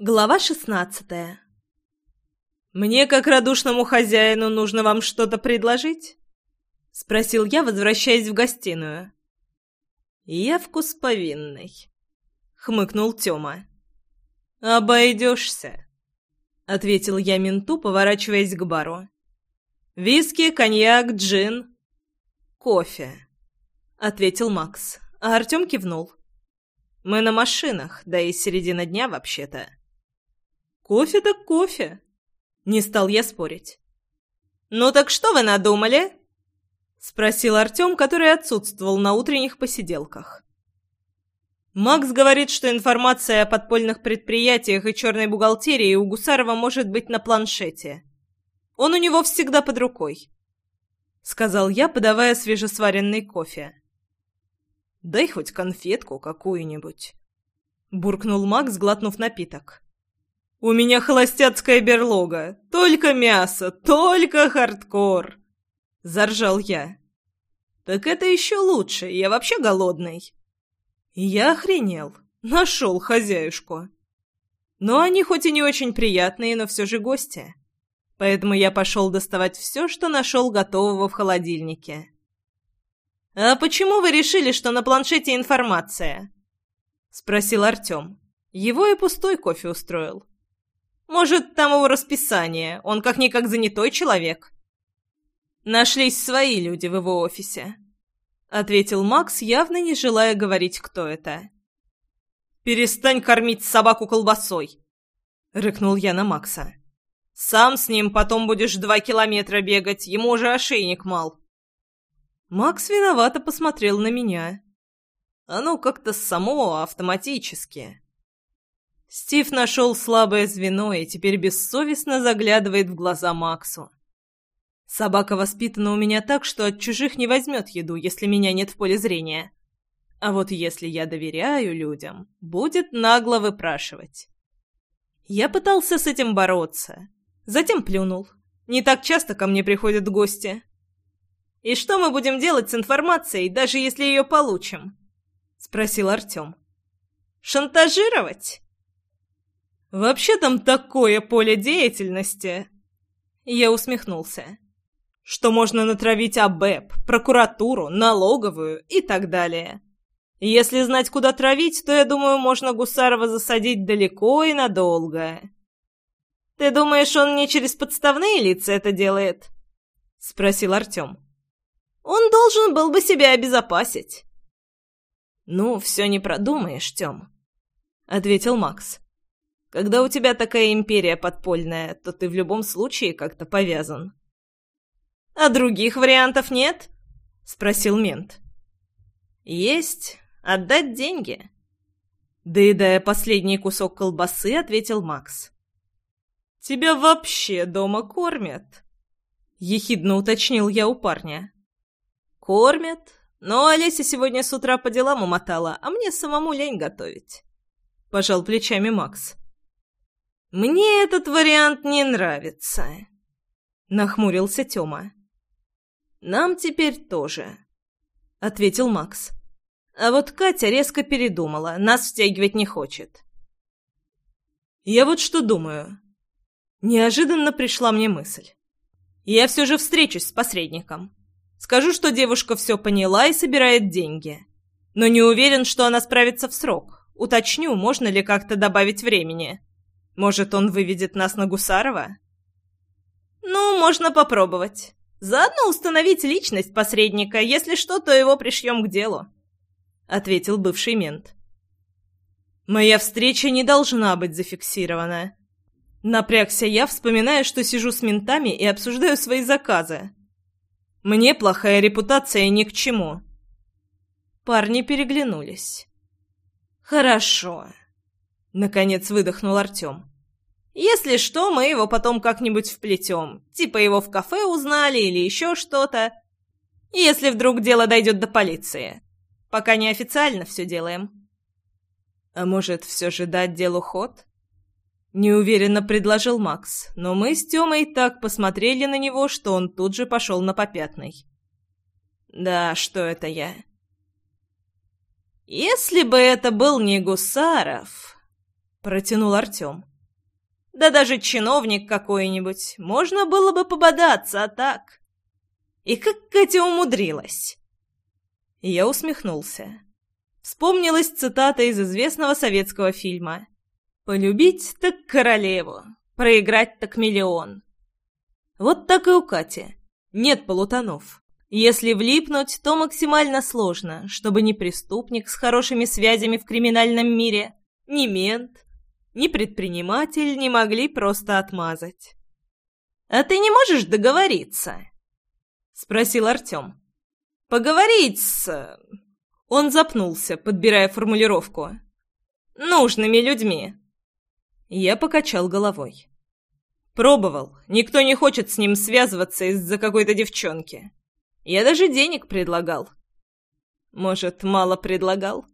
Глава шестнадцатая. «Мне, как радушному хозяину, нужно вам что-то предложить?» — спросил я, возвращаясь в гостиную. «Явку с повинной», — хмыкнул Тёма. «Обойдешься», — ответил я менту, поворачиваясь к бару. «Виски, коньяк, джин». «Кофе», — ответил Макс, а Артём кивнул. «Мы на машинах, да и середина дня вообще-то». «Кофе так кофе!» Не стал я спорить. «Ну так что вы надумали?» Спросил Артем, который отсутствовал на утренних посиделках. Макс говорит, что информация о подпольных предприятиях и черной бухгалтерии у Гусарова может быть на планшете. Он у него всегда под рукой. Сказал я, подавая свежесваренный кофе. «Дай хоть конфетку какую-нибудь», — буркнул Макс, глотнув напиток. «У меня холостяцкая берлога. Только мясо, только хардкор!» Заржал я. «Так это еще лучше, я вообще голодный». Я охренел. Нашел хозяюшку. Но они хоть и не очень приятные, но все же гости. Поэтому я пошел доставать все, что нашел готового в холодильнике. «А почему вы решили, что на планшете информация?» — спросил Артем. Его и пустой кофе устроил. Может, там его расписание, он как-никак занятой человек. Нашлись свои люди в его офисе. Ответил Макс, явно не желая говорить, кто это. «Перестань кормить собаку колбасой!» Рыкнул я на Макса. «Сам с ним потом будешь два километра бегать, ему уже ошейник мал». Макс виновато посмотрел на меня. Оно как-то само, автоматически. Стив нашел слабое звено и теперь бессовестно заглядывает в глаза Максу. Собака воспитана у меня так, что от чужих не возьмет еду, если меня нет в поле зрения. А вот если я доверяю людям, будет нагло выпрашивать. Я пытался с этим бороться. Затем плюнул. Не так часто ко мне приходят гости. «И что мы будем делать с информацией, даже если ее получим?» — спросил Артем. «Шантажировать?» Вообще там такое поле деятельности!» Я усмехнулся. «Что можно натравить АБЭП, прокуратуру, налоговую и так далее. Если знать, куда травить, то, я думаю, можно Гусарова засадить далеко и надолго». «Ты думаешь, он не через подставные лица это делает?» — спросил Артем. «Он должен был бы себя обезопасить». «Ну, все не продумаешь, Тем», — ответил Макс. Когда у тебя такая империя подпольная, то ты в любом случае как-то повязан. «А других вариантов нет?» — спросил мент. «Есть. Отдать деньги». Доедая последний кусок колбасы, ответил Макс. «Тебя вообще дома кормят?» — ехидно уточнил я у парня. «Кормят? Но Олеся сегодня с утра по делам умотала, а мне самому лень готовить». Пожал плечами Макс. «Мне этот вариант не нравится», — нахмурился Тёма. «Нам теперь тоже», — ответил Макс. А вот Катя резко передумала, нас втягивать не хочет. «Я вот что думаю». Неожиданно пришла мне мысль. «Я все же встречусь с посредником. Скажу, что девушка все поняла и собирает деньги. Но не уверен, что она справится в срок. Уточню, можно ли как-то добавить времени». Может, он выведет нас на Гусарова? Ну, можно попробовать. Заодно установить личность посредника. Если что, то его пришьем к делу. Ответил бывший мент. Моя встреча не должна быть зафиксирована. Напрягся я, вспоминая, что сижу с ментами и обсуждаю свои заказы. Мне плохая репутация ни к чему. Парни переглянулись. «Хорошо», — наконец выдохнул Артем. Если что, мы его потом как-нибудь вплетем. Типа его в кафе узнали или еще что-то. Если вдруг дело дойдет до полиции. Пока неофициально все делаем. А может, все же дать делу ход? Неуверенно предложил Макс, но мы с Тёмой так посмотрели на него, что он тут же пошел на попятный. Да, что это я? Если бы это был не Гусаров, протянул Артем. Да даже чиновник какой-нибудь. Можно было бы пободаться, а так... И как Катя умудрилась? Я усмехнулся. Вспомнилась цитата из известного советского фильма. «Полюбить так королеву, проиграть так миллион». Вот так и у Кати. Нет полутонов. Если влипнуть, то максимально сложно, чтобы ни преступник с хорошими связями в криминальном мире, ни мент, ни предприниматель не могли просто отмазать. «А ты не можешь договориться?» — спросил Артем. «Поговорить с...» Он запнулся, подбирая формулировку. «Нужными людьми». Я покачал головой. Пробовал. Никто не хочет с ним связываться из-за какой-то девчонки. Я даже денег предлагал. Может, мало предлагал?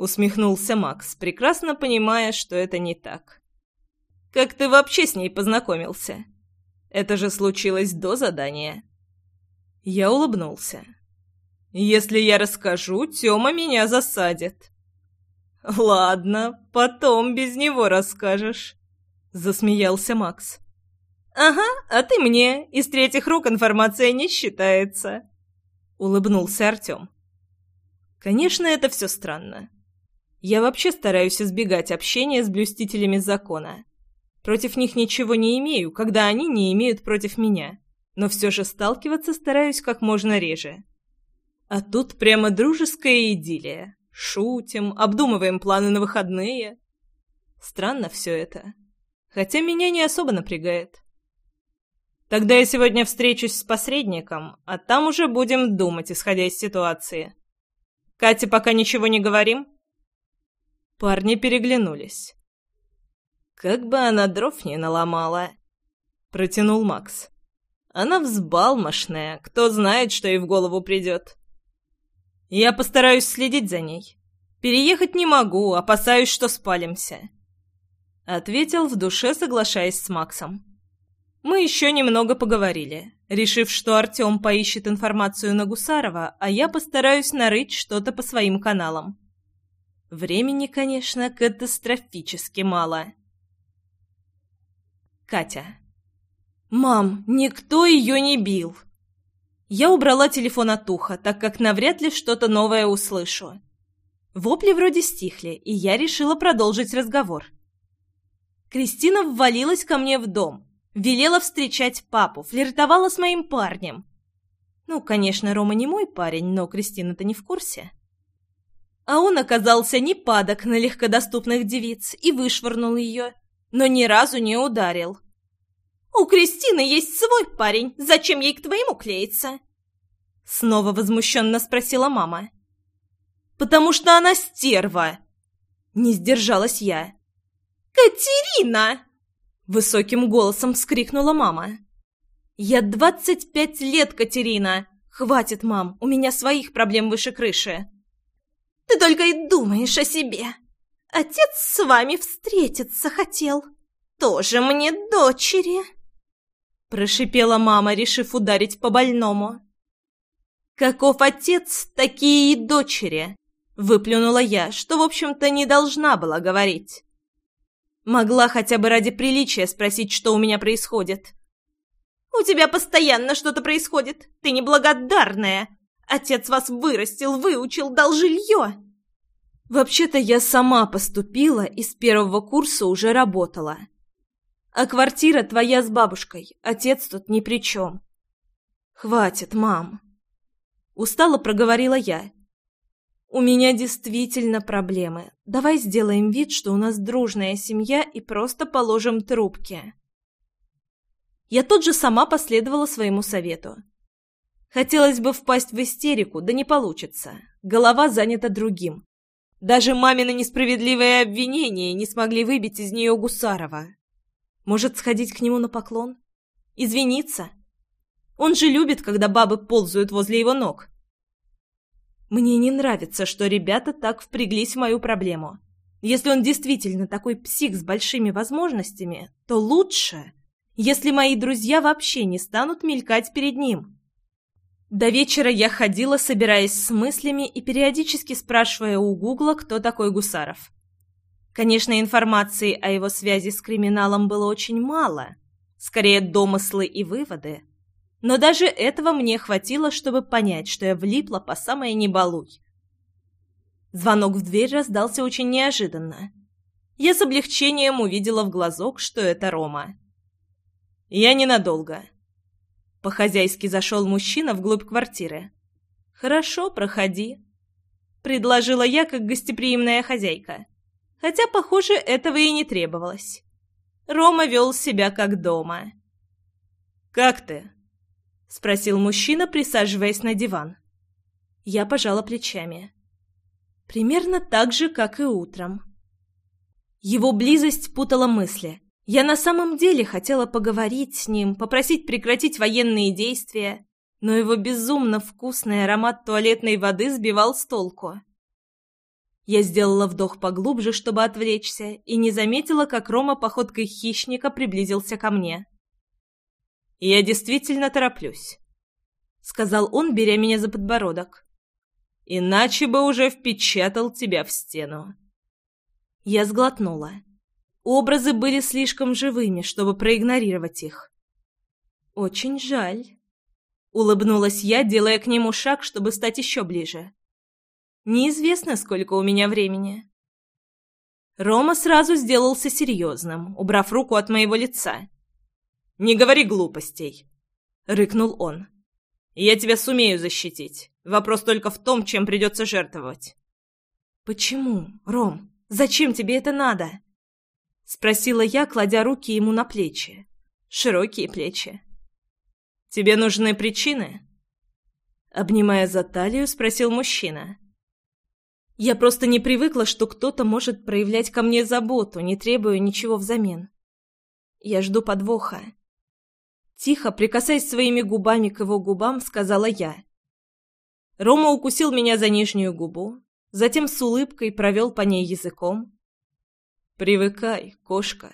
Усмехнулся Макс, прекрасно понимая, что это не так. Как ты вообще с ней познакомился? Это же случилось до задания. Я улыбнулся. Если я расскажу, Тёма меня засадит. Ладно, потом без него расскажешь, засмеялся Макс. «Ага, а ты мне. Из третьих рук информация не считается», — улыбнулся Артем. «Конечно, это все странно. Я вообще стараюсь избегать общения с блюстителями закона. Против них ничего не имею, когда они не имеют против меня, но все же сталкиваться стараюсь как можно реже. А тут прямо дружеская идиллия. Шутим, обдумываем планы на выходные. Странно все это. Хотя меня не особо напрягает. Тогда я сегодня встречусь с посредником, а там уже будем думать, исходя из ситуации. Кате пока ничего не говорим?» Парни переглянулись. «Как бы она дров не наломала», — протянул Макс. «Она взбалмошная, кто знает, что ей в голову придет». «Я постараюсь следить за ней. Переехать не могу, опасаюсь, что спалимся», — ответил в душе, соглашаясь с Максом. Мы еще немного поговорили, решив, что Артем поищет информацию на Гусарова, а я постараюсь нарыть что-то по своим каналам. Времени, конечно, катастрофически мало. Катя. «Мам, никто ее не бил!» Я убрала телефон от уха, так как навряд ли что-то новое услышу. Вопли вроде стихли, и я решила продолжить разговор. Кристина ввалилась ко мне в дом, Велела встречать папу, флиртовала с моим парнем. Ну, конечно, Рома не мой парень, но Кристина-то не в курсе. А он оказался не падок на легкодоступных девиц и вышвырнул ее, но ни разу не ударил. «У Кристины есть свой парень, зачем ей к твоему клеиться?» Снова возмущенно спросила мама. «Потому что она стерва!» Не сдержалась я. «Катерина!» Высоким голосом вскрикнула мама. «Я двадцать пять лет, Катерина! Хватит, мам, у меня своих проблем выше крыши!» «Ты только и думаешь о себе! Отец с вами встретиться хотел! Тоже мне дочери!» Прошипела мама, решив ударить по больному. «Каков отец, такие и дочери!» Выплюнула я, что, в общем-то, не должна была говорить. Могла хотя бы ради приличия спросить, что у меня происходит. «У тебя постоянно что-то происходит. Ты неблагодарная. Отец вас вырастил, выучил, дал жилье». «Вообще-то я сама поступила и с первого курса уже работала. А квартира твоя с бабушкой. Отец тут ни при чем». «Хватит, мам». Устало проговорила я «У меня действительно проблемы. Давай сделаем вид, что у нас дружная семья и просто положим трубки». Я тут же сама последовала своему совету. Хотелось бы впасть в истерику, да не получится. Голова занята другим. Даже мамины несправедливые обвинения не смогли выбить из нее Гусарова. Может, сходить к нему на поклон? Извиниться? Он же любит, когда бабы ползают возле его ног. Мне не нравится, что ребята так впряглись в мою проблему. Если он действительно такой псих с большими возможностями, то лучше, если мои друзья вообще не станут мелькать перед ним. До вечера я ходила, собираясь с мыслями и периодически спрашивая у Гугла, кто такой Гусаров. Конечно, информации о его связи с криминалом было очень мало, скорее домыслы и выводы, но даже этого мне хватило, чтобы понять, что я влипла по самое не балуй. Звонок в дверь раздался очень неожиданно. Я с облегчением увидела в глазок, что это Рома. «Я ненадолго». По-хозяйски зашел мужчина вглубь квартиры. «Хорошо, проходи», — предложила я, как гостеприимная хозяйка. Хотя, похоже, этого и не требовалось. Рома вел себя как дома. «Как ты?» — спросил мужчина, присаживаясь на диван. Я пожала плечами. Примерно так же, как и утром. Его близость путала мысли. Я на самом деле хотела поговорить с ним, попросить прекратить военные действия, но его безумно вкусный аромат туалетной воды сбивал с толку. Я сделала вдох поглубже, чтобы отвлечься, и не заметила, как Рома походкой хищника приблизился ко мне. «Я действительно тороплюсь», — сказал он, беря меня за подбородок. «Иначе бы уже впечатал тебя в стену». Я сглотнула. Образы были слишком живыми, чтобы проигнорировать их. «Очень жаль», — улыбнулась я, делая к нему шаг, чтобы стать еще ближе. Неизвестно, сколько у меня времени. Рома сразу сделался серьезным, убрав руку от моего лица. «Не говори глупостей!» — рыкнул он. «Я тебя сумею защитить. Вопрос только в том, чем придется жертвовать». «Почему, Ром? Зачем тебе это надо?» — спросила я, кладя руки ему на плечи. Широкие плечи. «Тебе нужны причины?» Обнимая за талию, спросил мужчина. Я просто не привыкла, что кто-то может проявлять ко мне заботу, не требуя ничего взамен. Я жду подвоха. Тихо, прикасаясь своими губами к его губам, сказала я. Рома укусил меня за нижнюю губу, затем с улыбкой провел по ней языком. «Привыкай, кошка»,